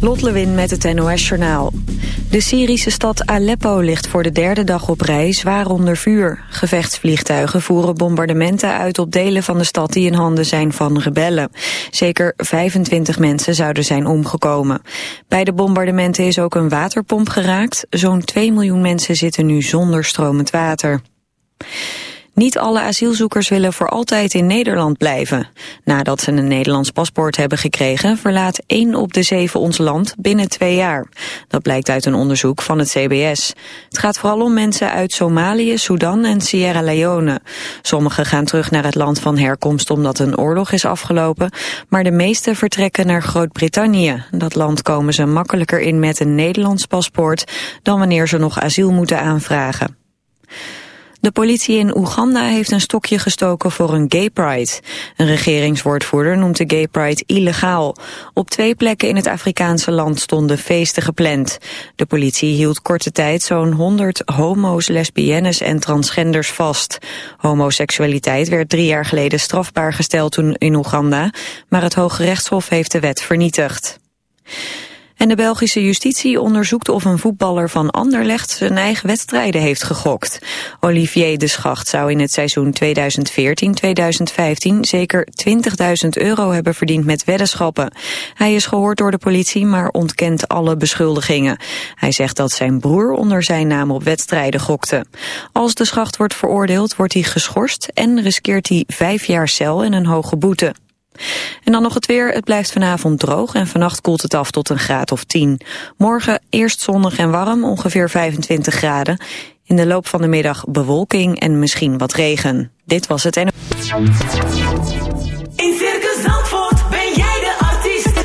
Lot Lewin met het NOS-journaal. De Syrische stad Aleppo ligt voor de derde dag op rij zwaar onder vuur. Gevechtsvliegtuigen voeren bombardementen uit op delen van de stad die in handen zijn van rebellen. Zeker 25 mensen zouden zijn omgekomen. Bij de bombardementen is ook een waterpomp geraakt. Zo'n 2 miljoen mensen zitten nu zonder stromend water. Niet alle asielzoekers willen voor altijd in Nederland blijven. Nadat ze een Nederlands paspoort hebben gekregen... verlaat 1 op de 7 ons land binnen twee jaar. Dat blijkt uit een onderzoek van het CBS. Het gaat vooral om mensen uit Somalië, Sudan en Sierra Leone. Sommigen gaan terug naar het land van herkomst omdat een oorlog is afgelopen... maar de meeste vertrekken naar Groot-Brittannië. Dat land komen ze makkelijker in met een Nederlands paspoort... dan wanneer ze nog asiel moeten aanvragen. De politie in Oeganda heeft een stokje gestoken voor een gay pride. Een regeringswoordvoerder noemt de gay pride illegaal. Op twee plekken in het Afrikaanse land stonden feesten gepland. De politie hield korte tijd zo'n 100 homo's, lesbiennes en transgenders vast. Homoseksualiteit werd drie jaar geleden strafbaar gesteld toen in Oeganda, maar het Hoge Rechtshof heeft de wet vernietigd. En de Belgische justitie onderzoekt of een voetballer van Anderlecht zijn eigen wedstrijden heeft gegokt. Olivier de Schacht zou in het seizoen 2014-2015 zeker 20.000 euro hebben verdiend met weddenschappen. Hij is gehoord door de politie, maar ontkent alle beschuldigingen. Hij zegt dat zijn broer onder zijn naam op wedstrijden gokte. Als de Schacht wordt veroordeeld, wordt hij geschorst en riskeert hij vijf jaar cel en een hoge boete. En dan nog het weer. Het blijft vanavond droog en vannacht koelt het af tot een graad of 10. Morgen eerst zonnig en warm, ongeveer 25 graden. In de loop van de middag bewolking en misschien wat regen. Dit was het en... In Circus Zandvoort ben jij de artiest.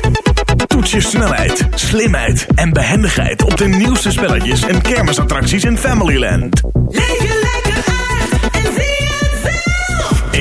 Toets je snelheid, slimheid en behendigheid op de nieuwste spelletjes en kermisattracties in Familyland. Leef je lekker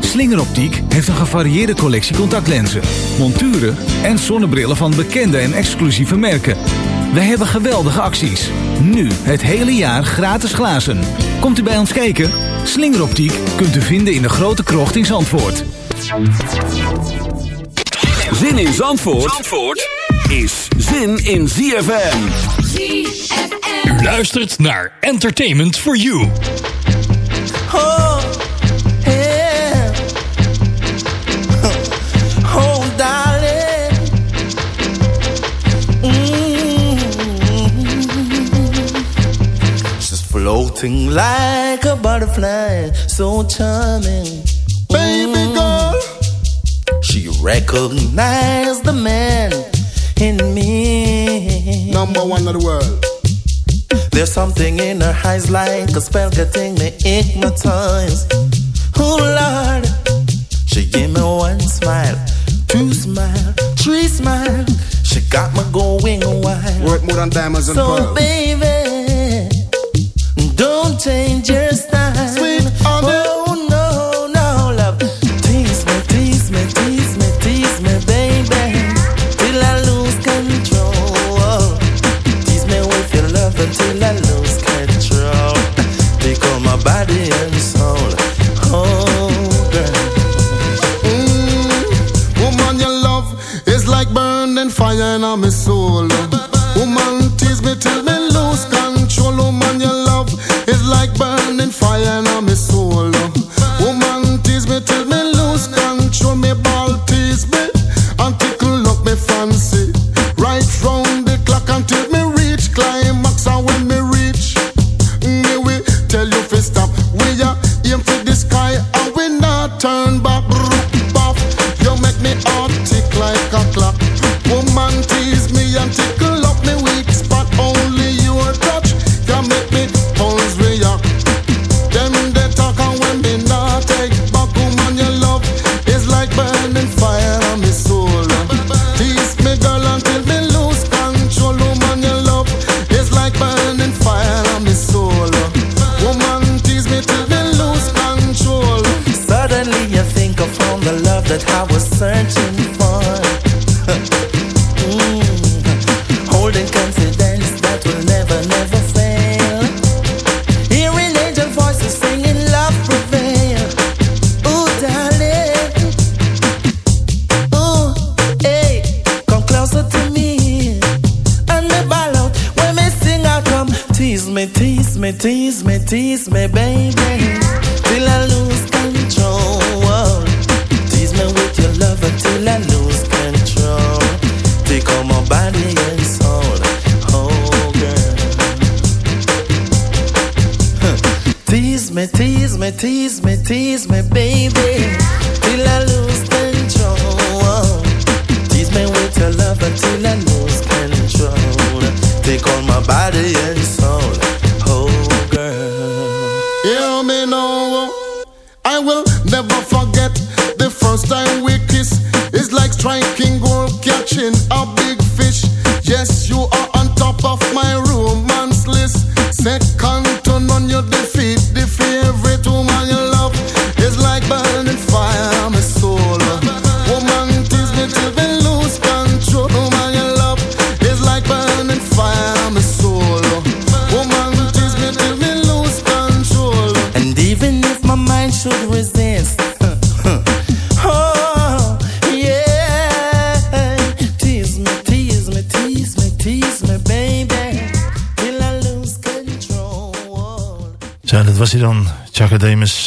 Slingeroptiek heeft een gevarieerde collectie contactlenzen, monturen en zonnebrillen van bekende en exclusieve merken. Wij hebben geweldige acties. Nu het hele jaar gratis glazen. Komt u bij ons kijken? Slingeroptiek kunt u vinden in de grote krocht in Zandvoort. Zin in Zandvoort, Zandvoort is zin in ZFM. U luistert naar Entertainment for You. Oh, Mm. She's floating like a butterfly, so charming. Baby girl. She recognized the man in me. Number one of the world. There's something in her eyes like a spell getting me hypnotized. Oh Lord, she gave me one smile, two smile, three smile. She got me going wild. Worth more than diamonds and So pearls. baby, don't change your style. that I was searching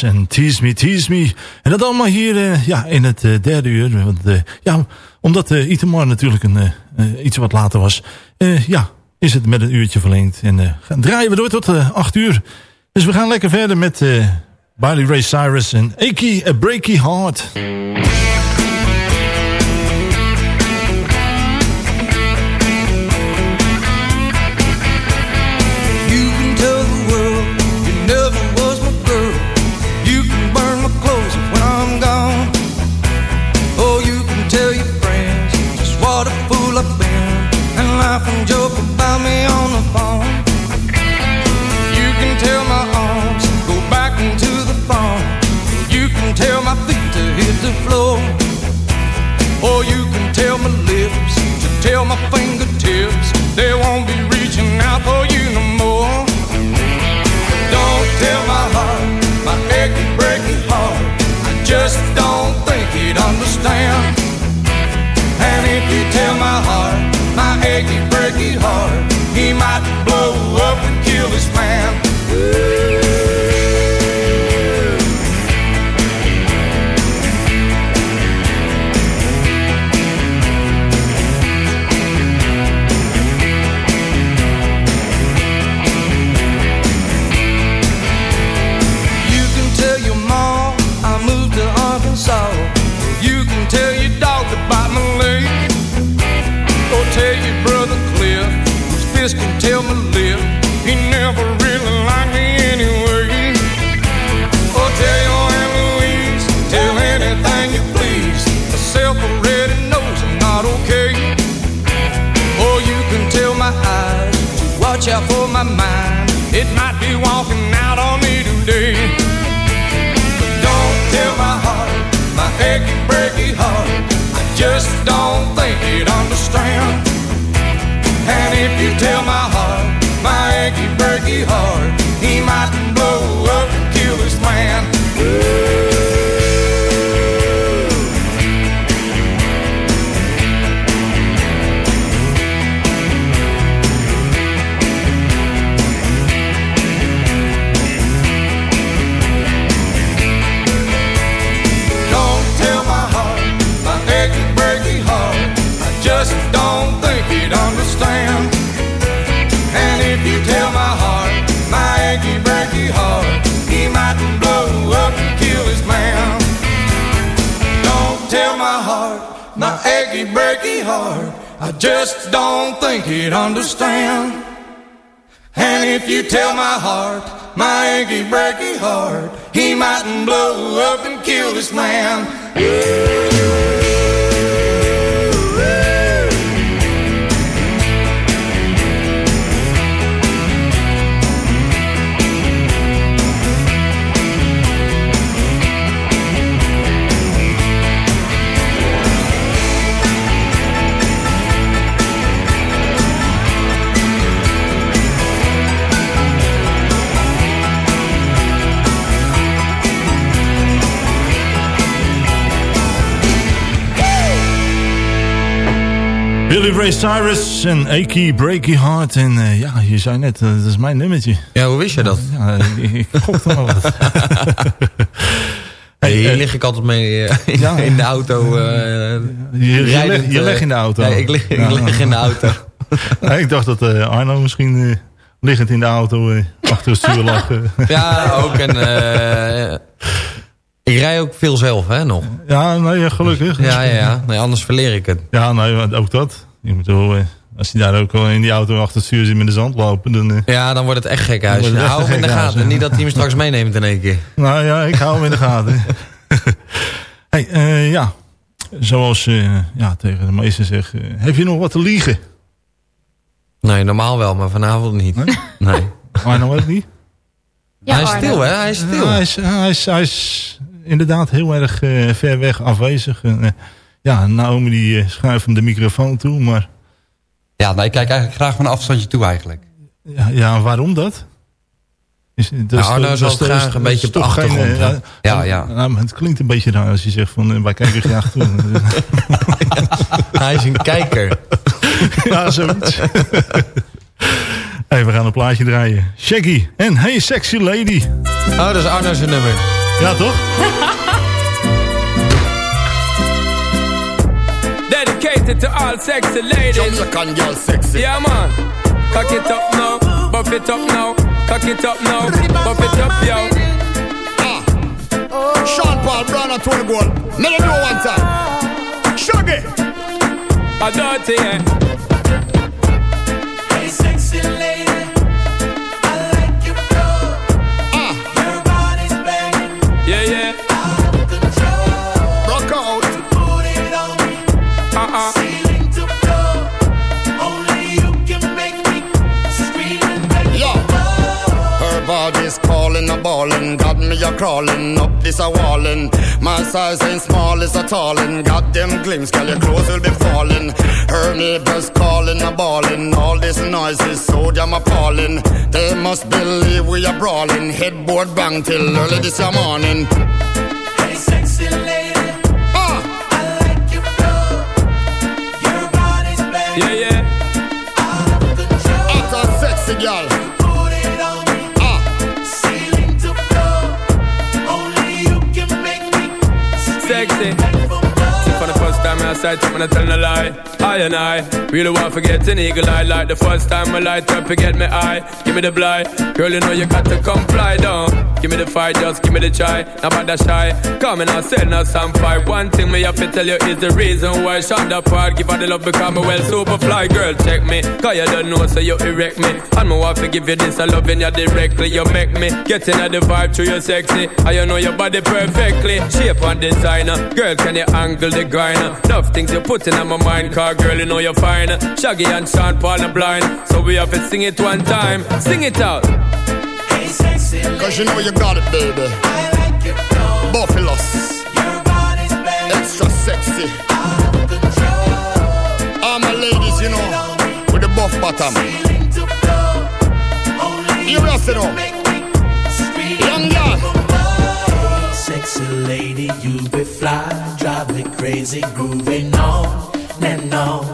En Tease Me, Tease Me. En dat allemaal hier eh, ja, in het eh, derde uur. Want, eh, ja, omdat uh, Itemar natuurlijk een, iets wat later was, ja, is het met een uurtje verlengd. En gaan, draaien we door tot acht uur. Dus we gaan lekker verder met Barley Ray Cyrus en Aki, A Breaky Heart. the floor. Or you can tell my lips to tell my fingertips, they won't be reaching out for you no more. Don't tell my heart, my achy breaking heart, I just don't think he'd understand. And if you tell my heart, my achy breaking heart, he might blow up and kill his man. don't think he'd understand. And if you tell my heart, my achy breaky heart. Yankee heart, I just don't think he'd understand. And if you tell my heart, my Yankee breaky heart, he mightn't blow up and kill this man. Billy Ray Cyrus en Achy Breaky Heart. En eh, ja, je zei net, eh, dat is mijn nummertje. Ja, hoe wist je dat? Ja, ik, ik gokte nog wat. Hey, hier eh, lig ik altijd mee eh, in, ja. in de auto. eh, Je, je, rijdend, leg- je eh, legt in de auto. Ja, ik lig, ik lig in de auto. Ik dacht dat eh, Arno misschien eh, liggend in de auto eh, achter het stuur lag. eh. Ja, ook. En, eh, ik rij ook veel zelf, hè, nog. ja, nee, gelukkig. Ja, ja, ja. Nee, anders verleer ik het. Ja, nee, ook dat. Ik bedoel, eh, als je daar ook al in die auto achter het stuur zit met de zand lopen, dan... eh, Ja, dan wordt het echt gek huis. Hou hem in de huis, gaten. ja. Niet dat hij hem straks meeneemt in één keer. Nou ja, ik hou hem in de gaten. hey, eh, ja. Zoals eh, ja, tegen de meesten zeg, eh, heb je nog wat te liegen? Nee, normaal wel, maar vanavond niet. Nee. Arno ook niet? hij is stil, hè? Hij is stil. Ja, hij, is, hij, is, hij is inderdaad heel erg eh, ver weg afwezig. En, ja, Naomi die eh, schuift hem de microfoon toe, maar Ja, nou, ik kijk eigenlijk graag van een afstandje toe eigenlijk. ja, ja waarom dat? Is, dat Nou, is Arno het toch- graag een beetje op de geen, achtergrond, eh, hè? ja, Ja, ja. nou, maar het klinkt een beetje raar als je zegt van eh, wij kijken graag toe. Hij is een kijker. ja, zoiets. hey, we gaan een plaatje draaien. Shaggy en Hey Sexy Lady. Oh, dat is Arno's nummer. Ja, toch? Dedicated to all sexy ladies. Jamaican girl sexy. Yeah, man. Cock it up now, buff it up now. Cock it up now, buff it up, yo. Ah. Sean Paul, Brown and Tony Gold. Let them know one time. Shaggy. A dirty, yeah. Body's calling a ballin', got me a crawling up this a wallin'. My size ain't small, it's a tallin'. Got them glimpse, girl, your clothes will be falling. Her neighbors calling a ballin'. All this noise is so damn appalling. They must believe we are brawling. Headboard bang till early this morning. side, I'm gonna tell no lie. I and I really want to get an eagle eye. Like the first time I light up, you get me eye. Give me the blind. Girl, you know you got to come comply down. Give me the fight, just give me the try. Now about that shy. Come and I say no some fight. One thing me have to tell you is the reason why the part. Give her the love because me well super fly. Girl, check me. Cause you don't know, so you erect me. And me want to give you this, I loving you directly. You make me get in the vibe to your sexy. I you know your body perfectly. Shape and designer. Girl, can you angle the grinder? Enough things you put in my mind. Car girl, you know you're fine. Shaggy and Sean Paul are blind. So we have to sing it one time. Sing it out. Hey, sexy lady. cause you know you got it, baby. I like your flow. Buffaloes, Your body's banging. extra sexy. Out of control. All my ladies, you know, with the buff bottom. Ceiling to floor. Only You rest it on. make me scream Young girl. for. Sexy lady, you be fly, drive me crazy, grooving on and on.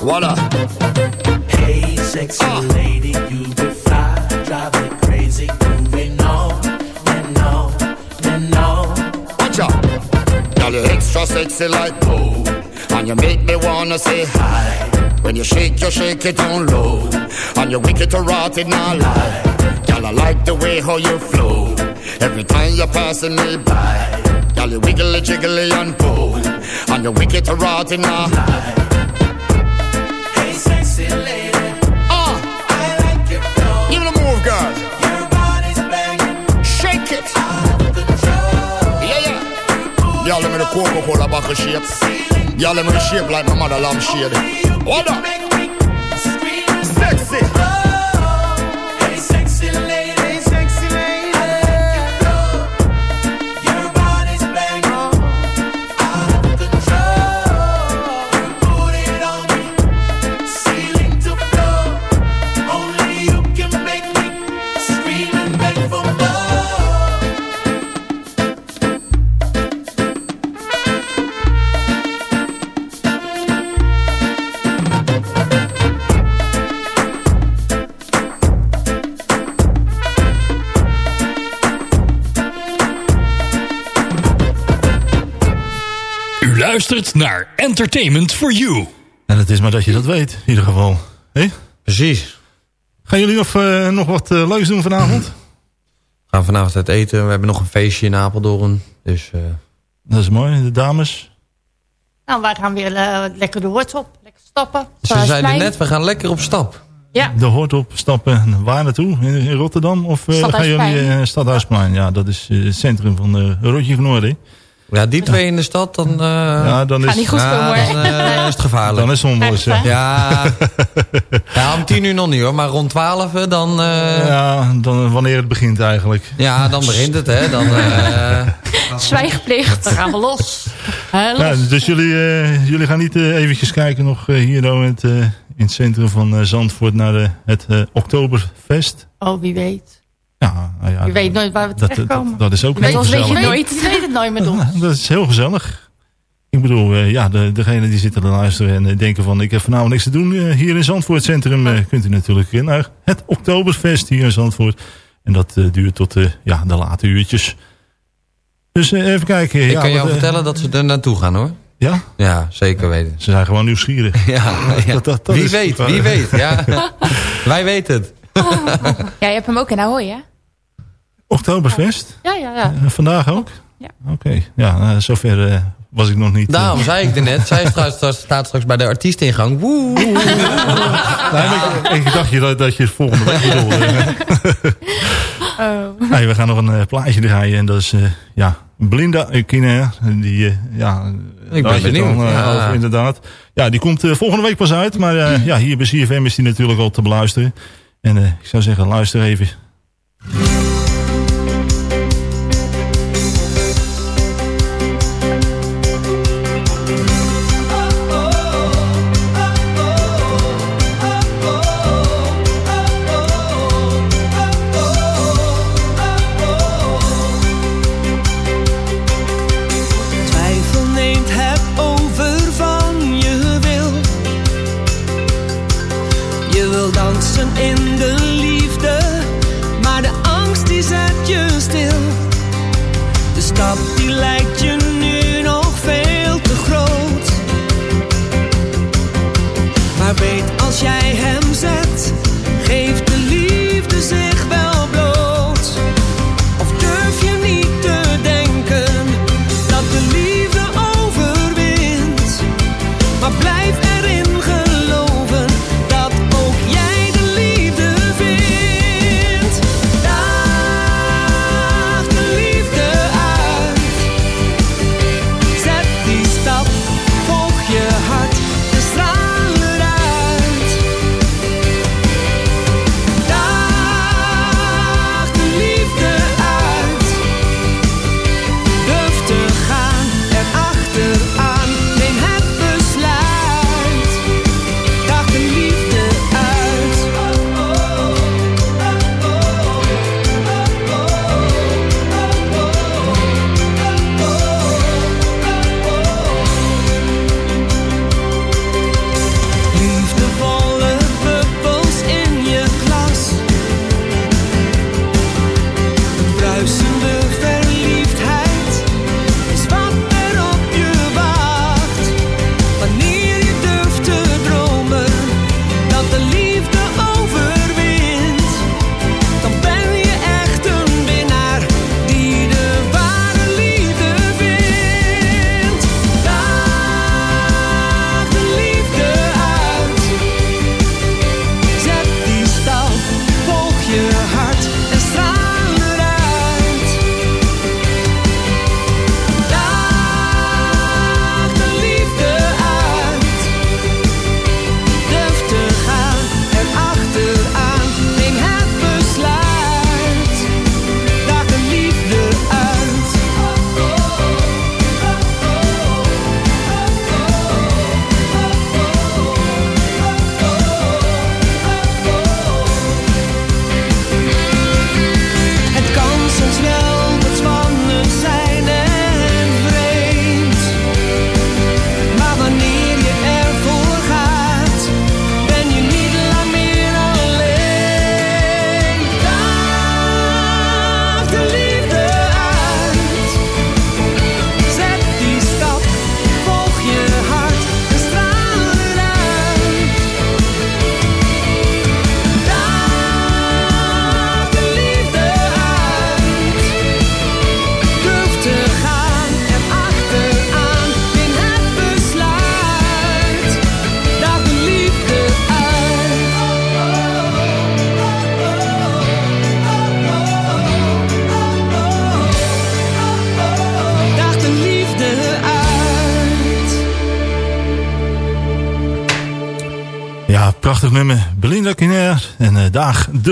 Voila. Hey, sexy Ah. lady, you be fly, drive me crazy, grooving on and on. Watch out. Girl, you extra sexy like gold. And you make me wanna say hi. When you shake, you shake it on low. And you wicked to rot it now lie. Girl, I like the way how you flow. Every time you're passing me by. Girl, you wiggly jiggly and pull. And you wicked to rot now. Hey, sexy lady. Ah, I like your flow. give it a move, girl. Your body's banging. Shake it. Out of control. Yeah, yeah. Y'all let me the Coca-Cola bottle shape. Y'all let me shape like my mother lamb shade. Hold up. Luistert naar Entertainment for You. En het is maar dat je dat weet, in ieder geval. Hé? Precies. Gaan jullie nog, eh, nog wat eh, leuks doen vanavond? We gaan vanavond uit eten. We hebben nog een feestje in Apeldoorn. Dus, eh, Dat is mooi, de dames. Nou, wij gaan weer lekker de horts op. Lekker stappen. ze zeiden net, we gaan lekker op stap. Ja. De hoort op stappen waar naartoe? In, in Rotterdam of eh, gaan jullie uh, Stadhuisplein? Ja, dat is eh, het centrum van uh, Rotje van Noorden. Ja, die twee in de stad, dan, uh, ja, dan is, Gaat niet goed ja, dan uh, is het gevaarlijk. Dan is het. Ja, ja, om tien uur nog niet hoor, maar rond twaalf dan... Uh, ja, dan wanneer het begint eigenlijk. Ja, dan begint het, hè. Dan, Zwijgplicht. Dan gaan we los. los. Ja, dus jullie, uh, jullie gaan niet uh, eventjes kijken nog uh, hier in het, in het centrum van Zandvoort naar het Oktoberfest? Oh, wie weet. Ja, nou ja, je weet nooit waar we terechtkomen. Dat, is ook heel gezellig. Weet je nooit, je weet het nooit met ons. dat is heel gezellig. Ik bedoel, uh, ja, de, degene die zitten te luisteren en uh, denken van... ik heb vanavond niks te doen uh, hier in Zandvoort Centrum... kunt u natuurlijk naar het Oktoberfest hier in Zandvoort. En dat duurt tot ja, de late uurtjes. Dus even kijken. Ik ja, kan jou vertellen dat ze er naartoe gaan hoor. Ja? Ja, zeker weten. Ze zijn gewoon nieuwsgierig. ja, ja. Dat, dat, dat wie weet, wie weet. Ja. Wij weten het. Ja, je hebt hem ook in Ahoy, hè? Oktoberfest? Ja, ja, ja. Uh, vandaag ook? Ja. Oké, okay. ja, uh, zover uh, was ik nog niet. Daarom zei ik er net. Zij staat, staat straks bij de artiestingang. Woe! nee, ik, ik, dacht je dat, dat je het volgende week bedoelde. oh. hey, we gaan nog een plaatje draaien. En dat is, ja, Blinda Kine. Die, ja, ik ben benieuwd. Dan, ja. over, inderdaad. Ja, die komt volgende week pas uit. Maar ja, hier bij CFM is die natuurlijk al te beluisteren. En ik zou zeggen, luister even. Zet die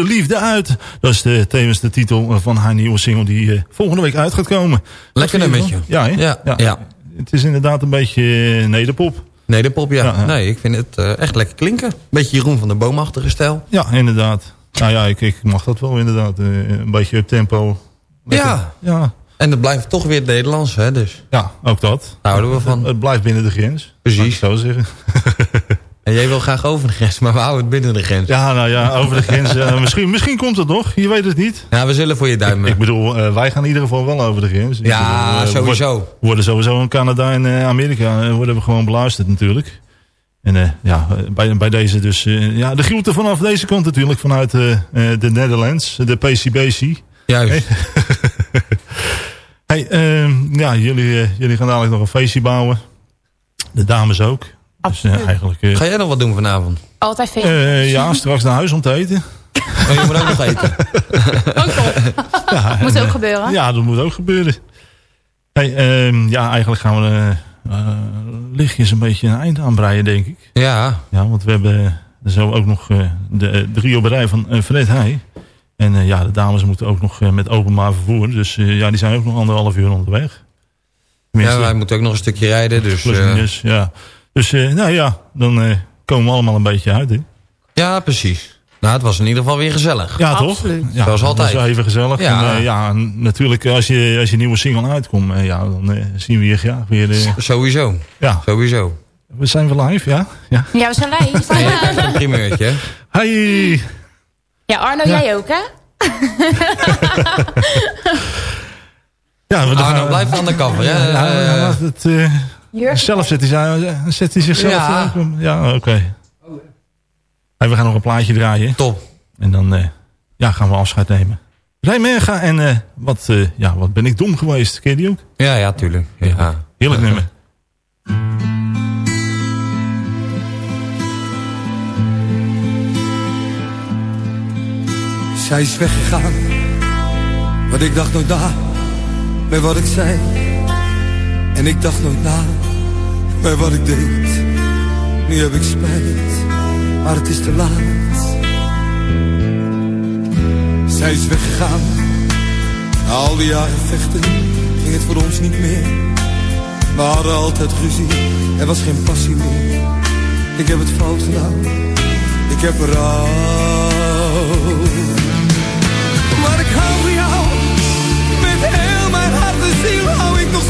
Liefde uit. Dat is de, tevens de titel van haar nieuwe single die eh, volgende week uit gaat komen. Lekker Wat vind je nummertje. ervan? Ja, hè? Ja, ja. Het is inderdaad een beetje eh, nederpop. Nee, de pop, ja. Ja, ja. Nee, ik vind het eh, echt lekker klinken. Beetje Jeroen van der Boomachtige stijl. Ja, inderdaad. Nou ja, ik, ik mag dat wel inderdaad. eh, een beetje up tempo. Lekker. Ja. Ja. En het blijft toch weer het Nederlands, hè, dus. Ja, ook dat. Daar houden we van. Het, het blijft binnen de grens. Precies. Laat ik het zo zeggen. En jij wil graag over de grens, maar we houden het binnen de grens. Ja, nou ja, over de grens. eh, misschien, misschien komt het nog. Je weet het niet. Ja, we zullen voor je duimen. Ik bedoel, eh, wij gaan in ieder geval wel over de grens. Ja, bedoel, eh, sowieso. word- worden sowieso in Canada en Amerika worden we gewoon beluisterd natuurlijk. En ja, bij, bij deze dus... ja, de groeten vanaf deze kant natuurlijk. Vanuit de Netherlands, de PCBC. Juist. Hey, ehm, ja, jullie, jullie gaan dadelijk nog een feestje bouwen. De dames ook. Eigenlijk... eh, Ga jij nog wat doen vanavond? Altijd veel. eh, ja, straks naar huis om te eten. Oh, je moet ook nog eten. Ja, Moet en, ook eh, gebeuren. Ja, dat moet ook gebeuren. Hey, ehm, ja, eigenlijk gaan we eh, eh, lichtjes een beetje een eind aanbreien, denk ik. Ja. Ja, want we hebben zo ook nog de, de rioberij van Fred Heij. En eh, ja, de dames moeten ook nog met openbaar vervoer. Dus eh, ja, die zijn ook nog anderhalf uur onderweg. Ja, wij moeten ook nog een stukje rijden, dus... plus eh, minus, ja. Dus eh, nou ja, dan eh, komen we allemaal een beetje uit. Hè? ja, precies. Nou, het was in ieder geval weer gezellig. Ja, toch? Ja, Zoals altijd. Dat was even gezellig. Ja. En, eh, ja, natuurlijk als je, als je nieuwe single uitkomt, ja, dan zien we je graag weer. eh, Sowieso. ja. Sowieso. We zijn weer live, ja? Ja. Ja, we zijn live. Ja, een primeurtje? Hey! Ja, Arno, Ja. jij ook, hè? Ja, we Arno gaan- blijft aan de cover, hè? Ja, ja, Eh, ja, het, eh, Jurk. zelf zet hij, zijn- zet hij zichzelf... Ja. eh, ja oké. Hey, we gaan nog een plaatje draaien. Top. En dan eh, ja, gaan we afscheid nemen. Rijmerga en eh, wat, eh, ja, wat ben ik dom geweest. Ken je die ook? Ja, ja, tuurlijk. Ja. Heerlijk nummer. Zij is weggegaan, want ik dacht nooit na bij wat ik zei. En ik dacht nooit na bij wat ik deed. Nu heb ik spijt, maar het is te laat. Zij is weggegaan, na al die jaren vechten ging het voor ons niet meer. We hadden altijd ruzie, er was geen passie meer. Ik heb het fout gedaan, ik heb berouw.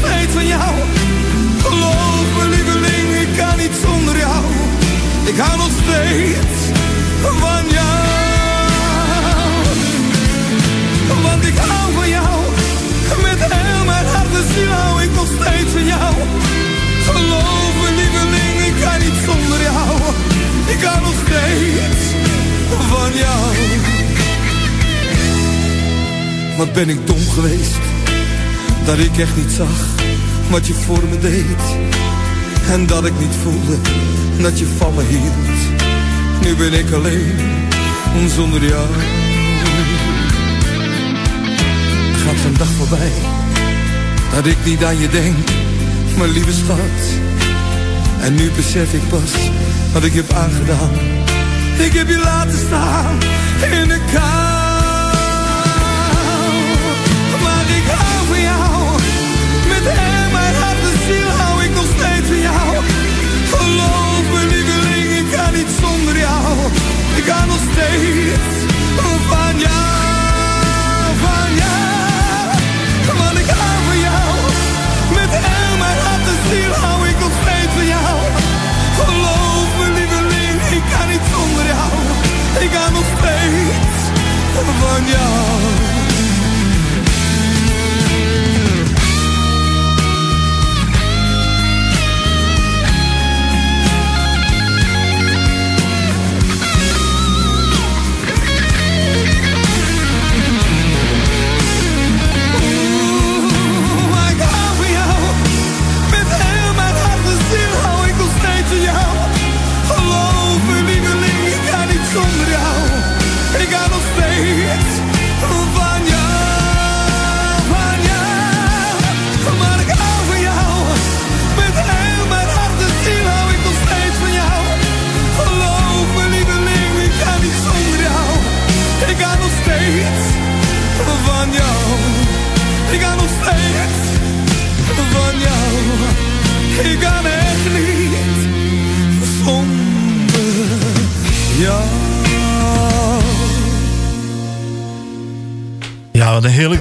Hou ik nog steeds van jou. Geloof me lieveling, ik kan niet zonder jou. Ik hou nog steeds van jou. Want ik hou van jou. Met heel mijn hart en ziel hou ik nog steeds van jou. Geloof me lieveling, ik kan niet zonder jou. Ik hou nog steeds van jou. Wat ben ik dom geweest Dat ik echt niet zag Wat je voor me deed. En dat ik niet voelde Dat je van me hield. Nu ben ik alleen Zonder jou. Gaat zo'n dag voorbij Dat ik niet aan je denk Mijn lieve schat. En nu besef ik pas Wat ik heb aangedaan. Ik heb je laten staan In de kou Ik hou nog steeds van jou. Van jou. Want ik hou van jou. Met heel mijn hart en ziel hou ik nog steeds van jou. Geloof me lieveling, ik kan niet zonder jou. Ik hou nog steeds jou.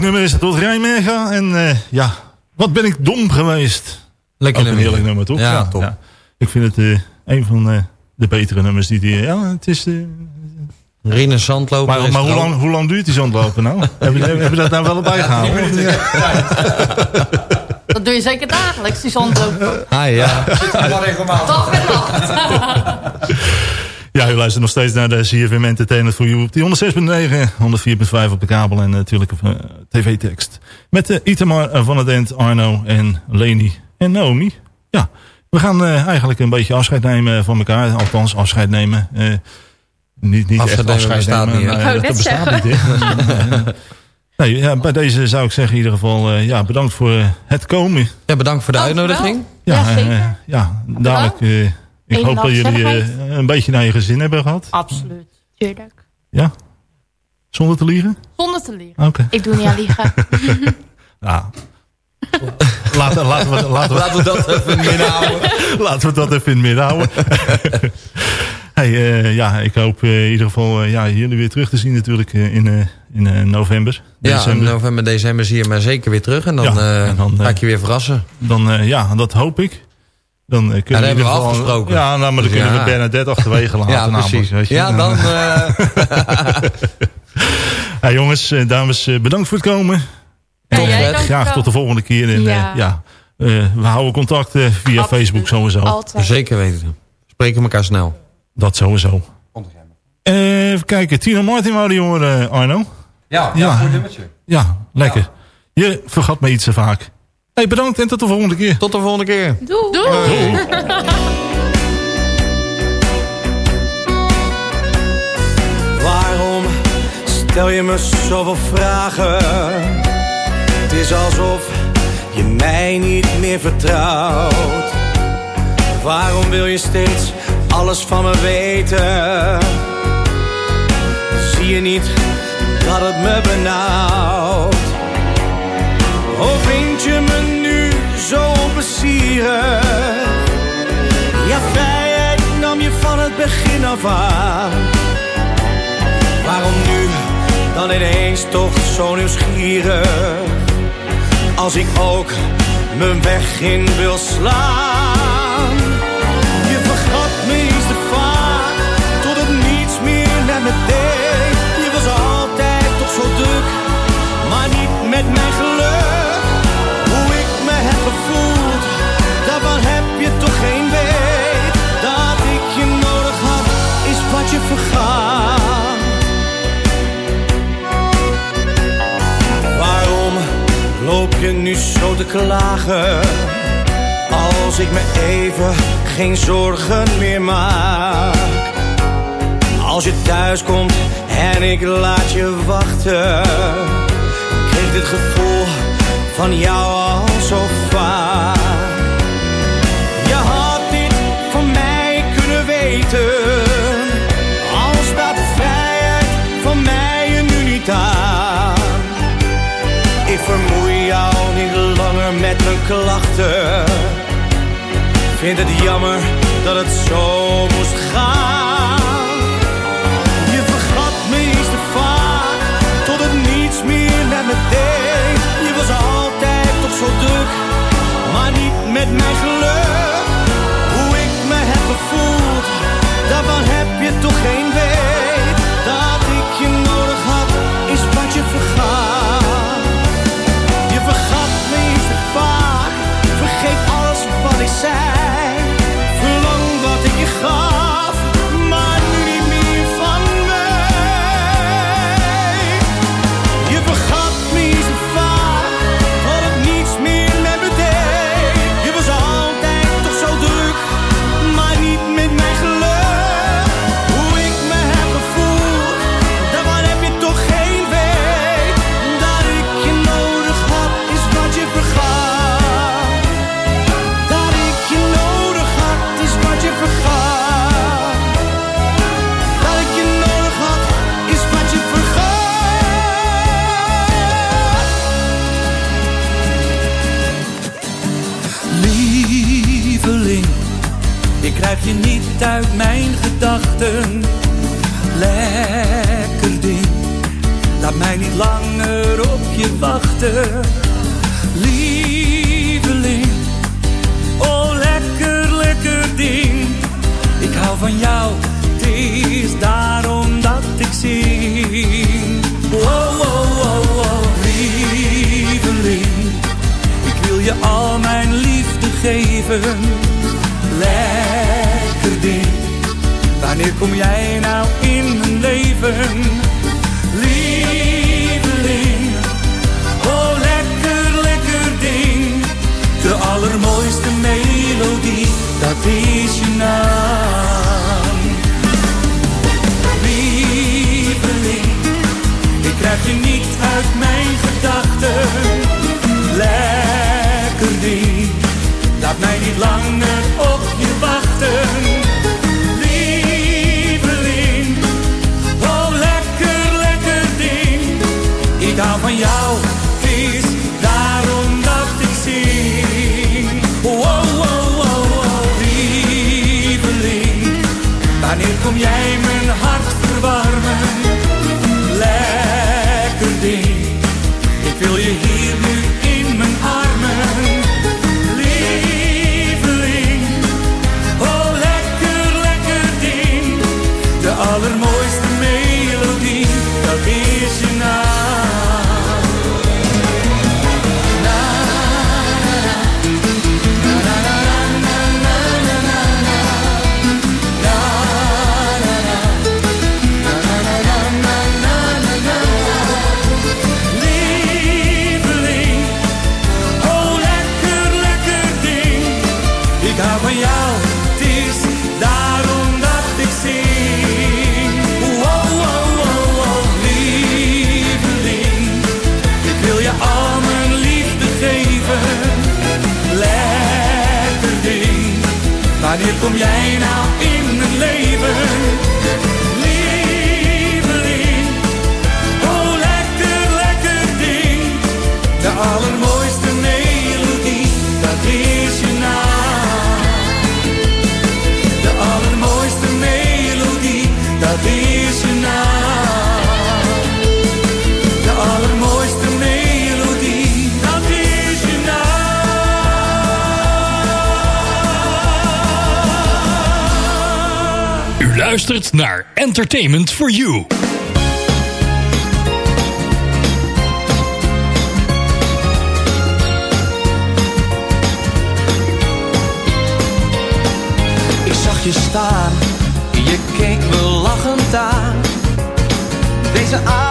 Nummer is het. Tot Rijnmega. En eh, ja, wat ben ik dom geweest. Lekker Ook een nummer. heerlijk nummer, toch? Ja, top. Ik vind het eh, een van eh, de betere nummers die die... Ja, het is... eh, Rine Zandloper. maar maar hoe, lang, hoe lang duurt die zandlopen nou? hebben, we- hebben we dat nou wel bijgehouden? niet? Dat doe je zeker dagelijks, die zandlopen. Ah ja. Dag en nacht. Ja, u luistert nog steeds naar de CFM Entertainment voor You op die 106.9, 104.5 op de kabel en natuurlijk op eh, tv-tekst. Met de Itamar eh, van het End, Arno en Leni en Naomi. Ja, we gaan eh, eigenlijk een beetje afscheid nemen van elkaar. Althans, afscheid nemen. eh, niet, niet Afscheid echt nemen afscheid bestaat nemen. niet, maar, Ik wou dat net bestaat zeggen. niet? Nee, ja, bij deze zou ik zeggen in ieder geval eh, ja, bedankt voor eh, het komen. Ja, bedankt voor de uitnodiging. Ja, Ja, zeker. eh, ja dadelijk. Eh, ik Eén hoop dat jullie eh, gezelligheid. een beetje naar je gezin hebben gehad. Absoluut. Tuurlijk. Ja? Zonder te liegen? Zonder te liegen. Oké. Ik doe niet aan liegen. Ja. laten, laten, we, laten, we, Laten we dat even in het midden houden. laten we dat even in het midden houden. hey, eh, ja, ik hoop eh, in ieder geval eh, ja, jullie weer terug te zien natuurlijk eh, in, eh, in eh, november. Ja, in december. november, december zie je mij zeker weer terug. En dan, Ja, eh, en dan, ga eh, ik je weer verrassen. Dan, eh, ja, dat hoop ik. Dan, eh, kunnen Ja, dat in hebben we geval- afgesproken. Ja, nou, maar dan Dus kunnen ja. we Bernadette achterwege laten. Ja, namelijk, precies. je. Ja, dan... eh, Ja, jongens, eh, dames, eh, bedankt voor het komen. Ja, Tot- jij graag tot de volgende keer. En, Ja. eh, we houden contact via Absoluut. Facebook sowieso. Altijd. Zeker weten. Spreken elkaar snel. Dat sowieso. Eh, even kijken, Tino Martin wou die horen, Arno. Ja, Ja. goed nummertje. Ja, lekker. Je vergat me iets te vaak. Hey, bedankt en tot de volgende keer. Tot de volgende keer. Doei. Doei. Waarom stel je me zoveel vragen? Het is alsof je mij niet meer vertrouwt. Waarom wil je steeds alles van me weten? Zie je niet dat het me benauwt? Of vind je me nu zo Ja, vrijheid nam je van het begin af aan. Waarom nu dan ineens toch zo nieuwsgierig? Als ik ook mijn weg in wil slaan. Je vergat me iets te vaak, tot het niets meer met me deed. Je was altijd toch zo druk, maar niet met mijn geluk. Klagen? Als ik me even geen zorgen meer maak. Als je thuis komt en ik laat je wachten. Kreeg dit gevoel van jou al zo met mijn klachten. Vind het jammer dat het zo moest gaan. Je vergat me iets te vaak, tot het niets meer met me deed. Je was altijd toch zo druk, maar niet met mijn geluk. Hoe ik me heb gevoeld, daarvan heb je toch geen weet. je niet uit mijn gedachten. Lekker ding, laat mij niet langer op je wachten. Lieveling, oh lekker, lekker ding. Ik hou van jou, het is daarom dat ik zie. Wow, oh, oh oh oh, lieveling. Ik wil je al mijn liefde geven. Lekker Wanneer kom jij nou in mijn leven? Lieveling, oh lekker, lekker ding. De allermooiste melodie, dat is je naam. Lieveling, ik krijg je niet uit mijn gedachten. Lekker ding, laat mij niet langer op jij entertainment for you. Ik zag je staan, je keek me lachend aan. Deze avond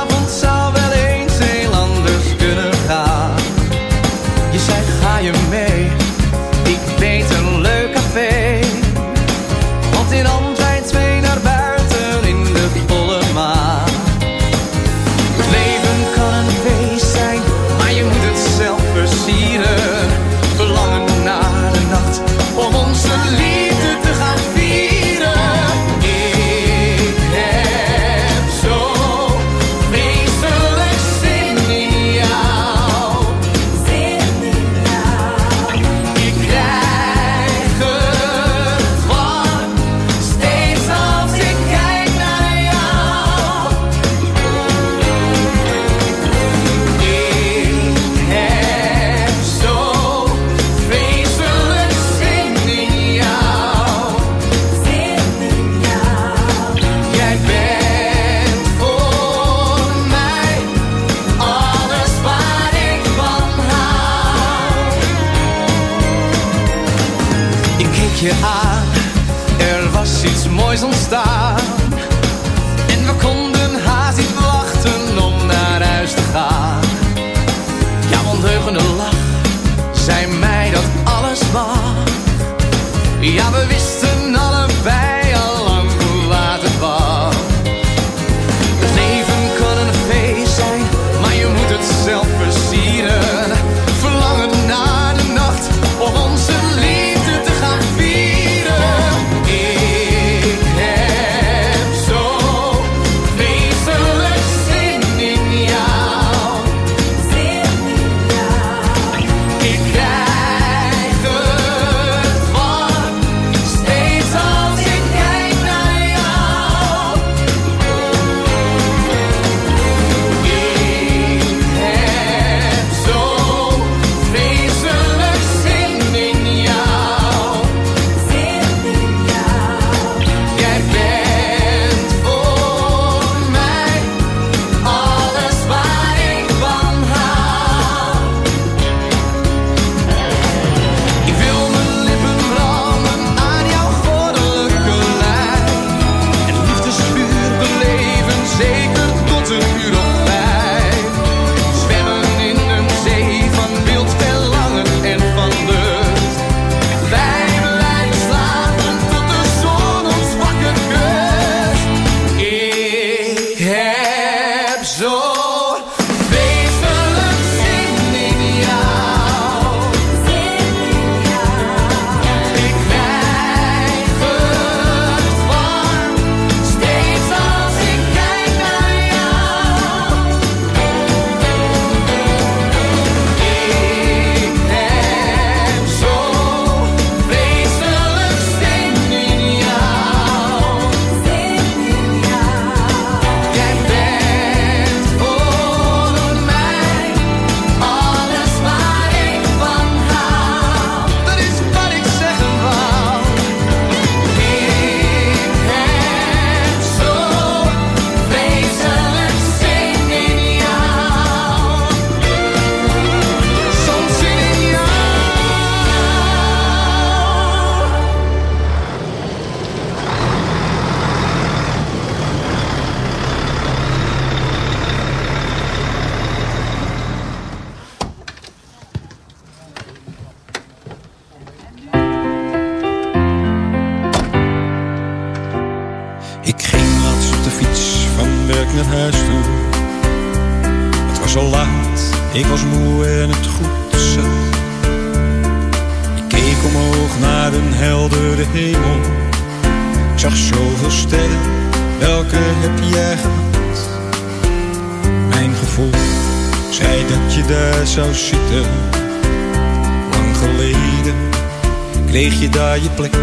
kreeg je daar je plek.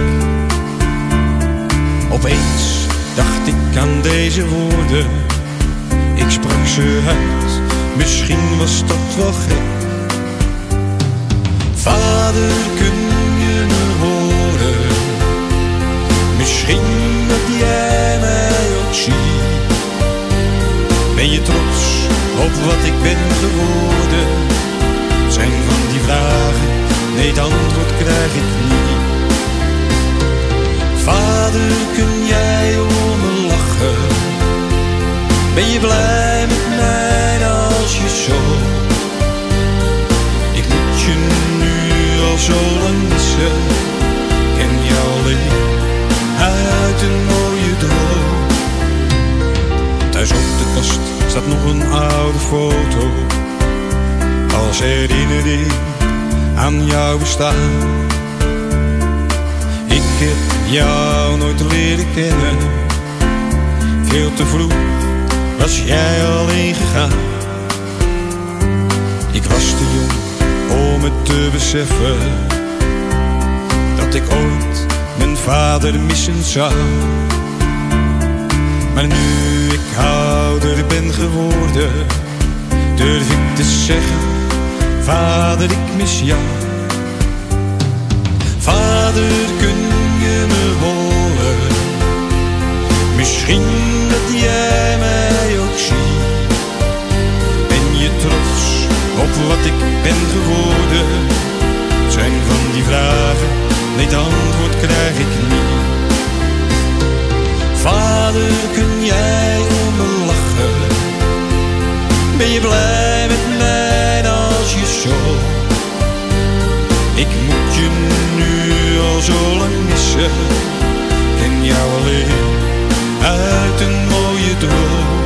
Opeens dacht ik aan deze woorden. Ik sprak ze uit, misschien was dat wel gek. Vader, kun je me horen? Misschien dat jij mij ook ziet. Ben je trots op wat ik ben geworden? Zijn van die vragen, nee het antwoord krijg ik niet. Vader, kun jij om me lachen? Ben je blij met mij als je zo? Ik moet je nu al zo lang missen. Ken jou alleen uit een mooie droom. Thuis op de kast staat nog een oude foto. Als herinnering aan jouw bestaan. Ik heb jou nooit leren kennen. Veel te vroeg was jij alleen gegaan. Ik was te jong om het te beseffen. Dat ik ooit mijn vader missen zou. Maar nu ik ouder ben geworden, durf ik te zeggen, vader ik mis jou. Vader, kun Misschien dat jij mij ook ziet. Ben je trots op wat ik ben geworden? Zijn van die vragen, nee het antwoord krijg ik niet. Vader, kun jij om me lachen? Ben je blij met mij als je zo? Ik moet je nu al zo lang missen. Ken jou alleen uit een mooie droom.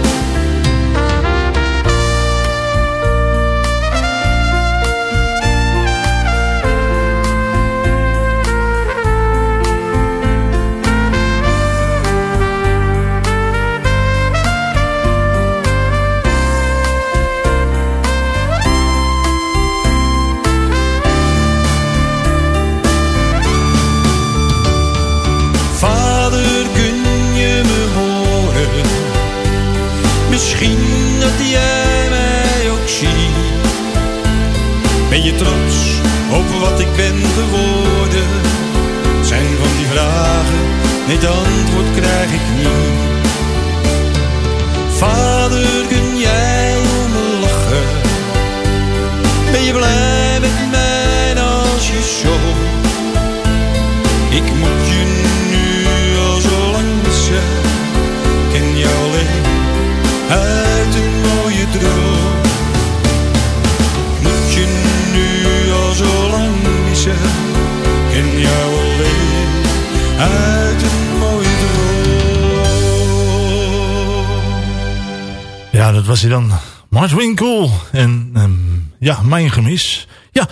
Dan. Mart Winkel. En ehm, ja, mijn gemis. Ja,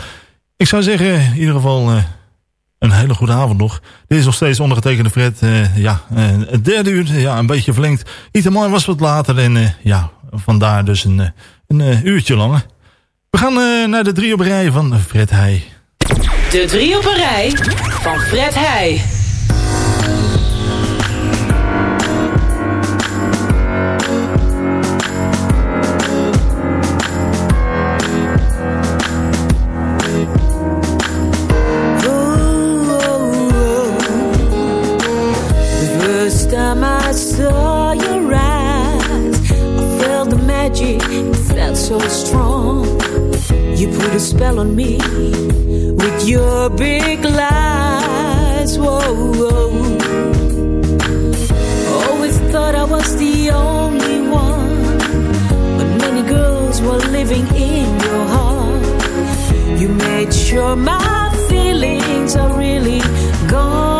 ik zou zeggen, in ieder geval eh, een hele goede avond nog. Dit is nog steeds ondergetekende Fred. eh, ja, eh, het derde uur, ja, een beetje verlengd. Itamar was wat later en ja, vandaar dus een, een uurtje langer. We gaan naar de drie op rij van Fred Heij. De drie op rij van Fred Heij. I saw your eyes, I felt the magic, it felt so strong. You put a spell on me with your big lies. Whoa, whoa. Always thought I was the only one, but many girls were living in your heart. You made sure my feelings are really gone.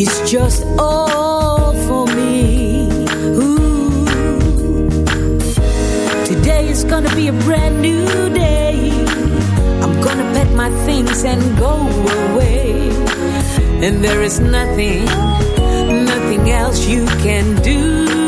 It's just all for me. Ooh. Today is gonna be a brand new day. I'm gonna pack my things and go away. And there is nothing, nothing else you can do.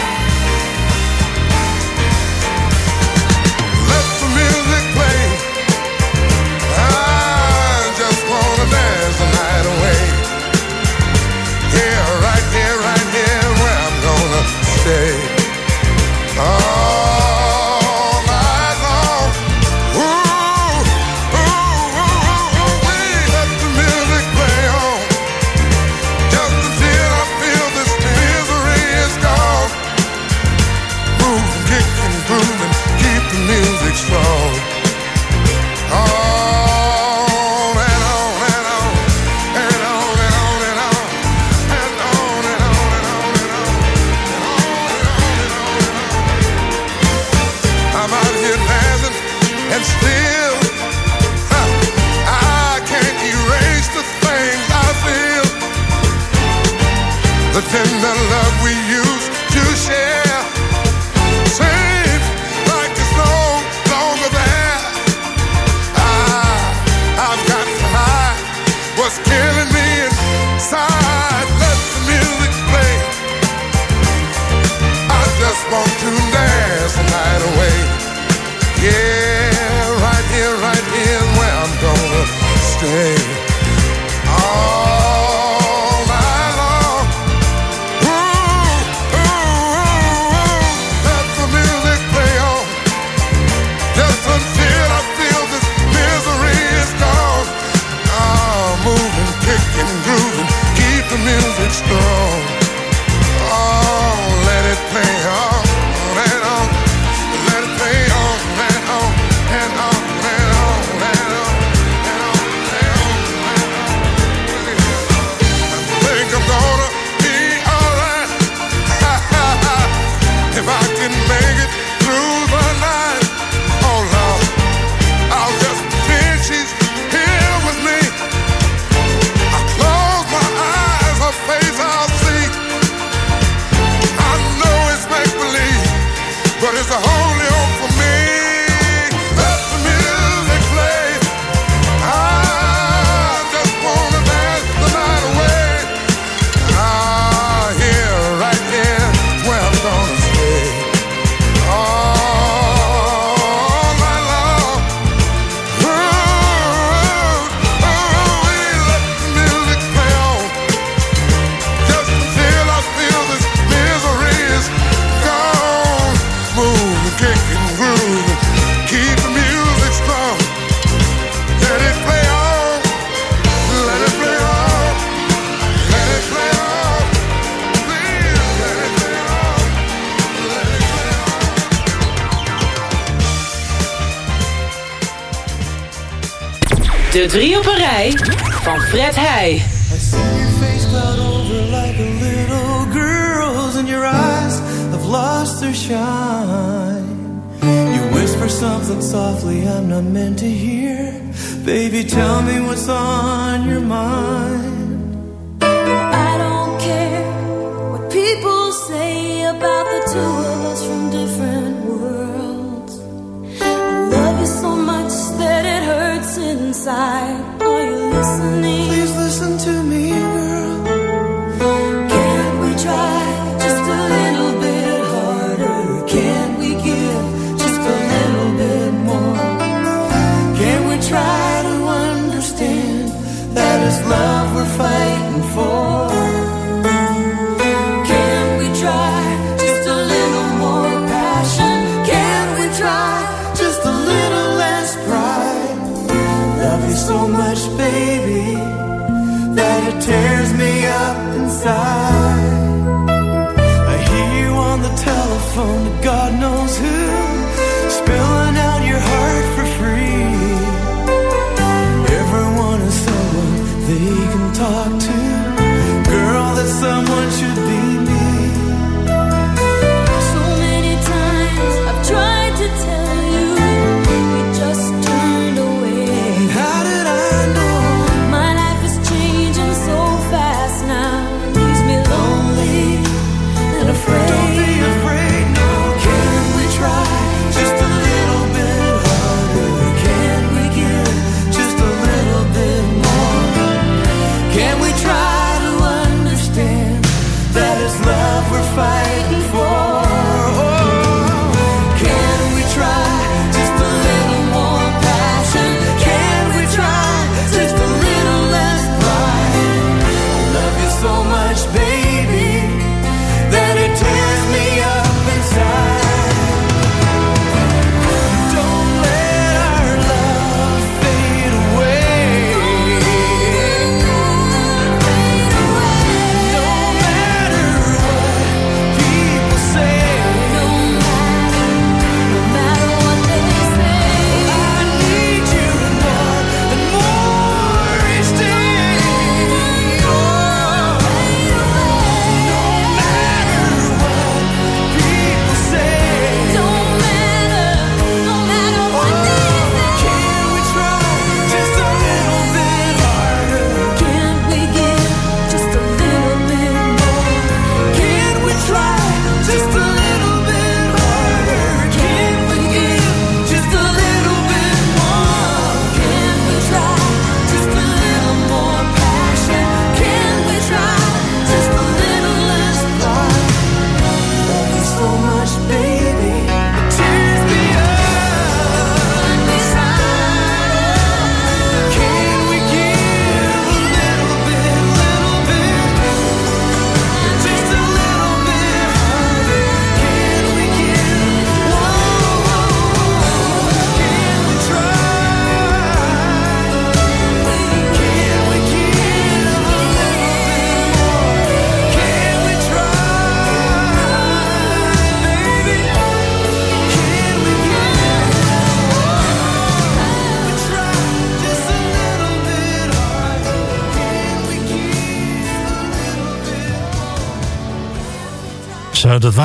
Fred Heij. I see your face cloud over like a little girl's and your eyes have lost their shine. You whisper something softly I'm not meant to hear. Baby, tell me when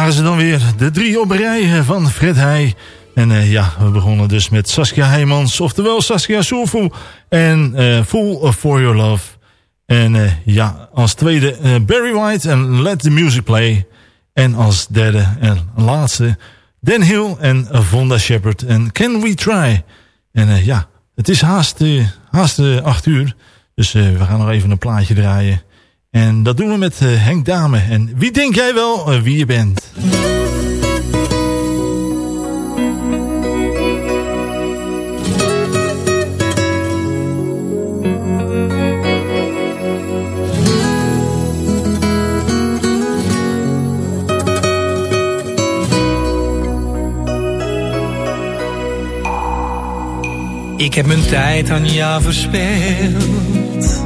waren ze dan weer. De drie op rij eh, van Fred Heij. En eh, ja, we begonnen dus met Saskia Heijmans, oftewel Saskia Soulful. En uh, Full For Your Love. En ja, als tweede Barry White en Let The Music Play. En als derde en laatste Dan Hill en Vonda Shepard en Can We Try. En ja, het is haast, haast acht uur. Dus we gaan nog even een plaatje draaien. En dat doen we met eh, Henk Dame. En wie denk jij wel eh, wie je bent? Ik heb mijn tijd aan jou verspeeld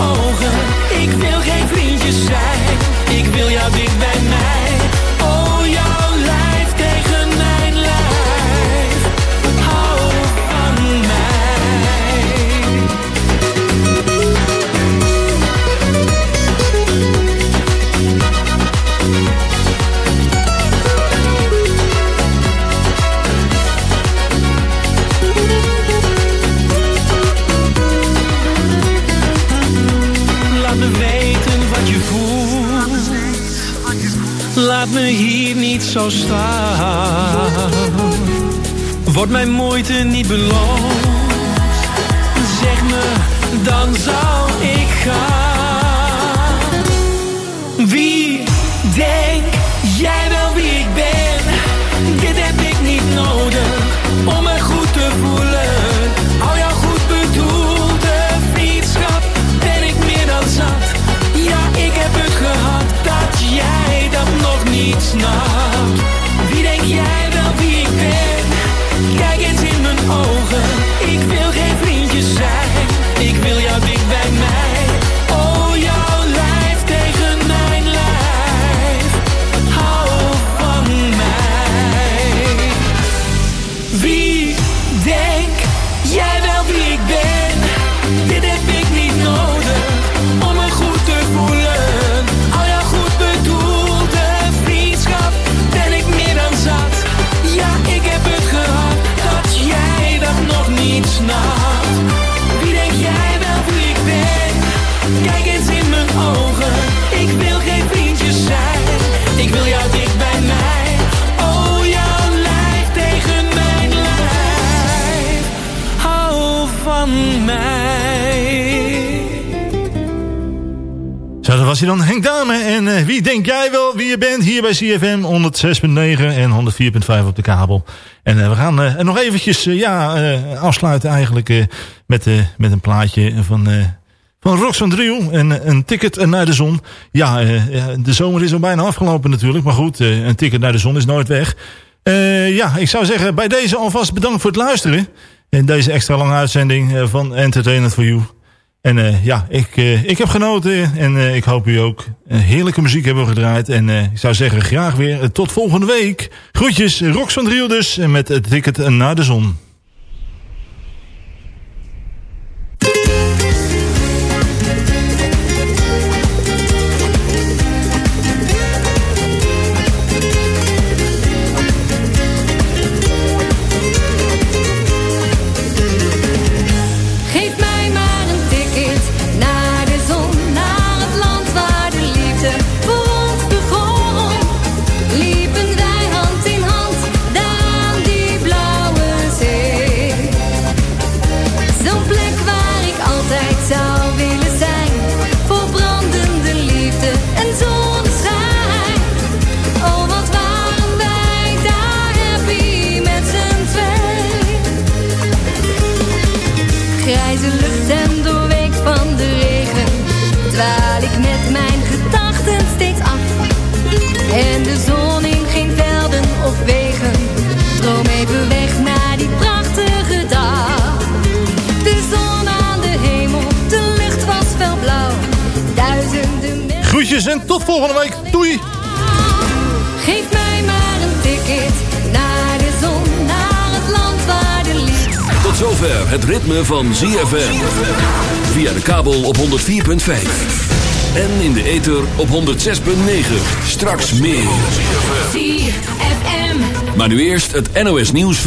ogen. Ik wil geen vriendjes zijn. Ik wil jou dicht bij mij. Zo staan. Wordt mijn moeite niet beloond? Zeg me, dan zal ik gaan. Wie denk jij wel wie ik ben? Dit heb ik niet nodig om me goed te voelen. Al jouw goed bedoelde vriendschap ben ik meer dan zat. Ja, ik heb het gehad dat jij dat nog niet snapt. Was dan, Henk Dame. En eh, wie denk jij wel wie je bent hier bij CFM 106.9 en 104.5 op de kabel. En eh, we gaan eh, nog eventjes ja, afsluiten eigenlijk met, met een plaatje van... van Rox van Driel en een ticket naar de zon. Ja, de zomer is al bijna afgelopen natuurlijk. Maar goed, een ticket naar de zon is nooit weg. Ja, ik zou zeggen bij deze alvast bedankt voor het luisteren. In deze extra lange uitzending van Entertainment for You. En eh, ja, ik, eh, ik heb genoten en eh, ik hoop u ook. Heerlijke muziek hebben gedraaid. En ik zou zeggen graag weer tot volgende week. Groetjes, Rox van Driel dus. Met het ticket naar de zon. En tot volgende week. Doei! Geef mij maar een ticket naar de zon Naar het land waar de liefde Tot zover het ritme van ZFM. Via de kabel op 104.5. En in de ether op 106.9. Straks meer. ZFM. Maar nu eerst het NOS nieuws.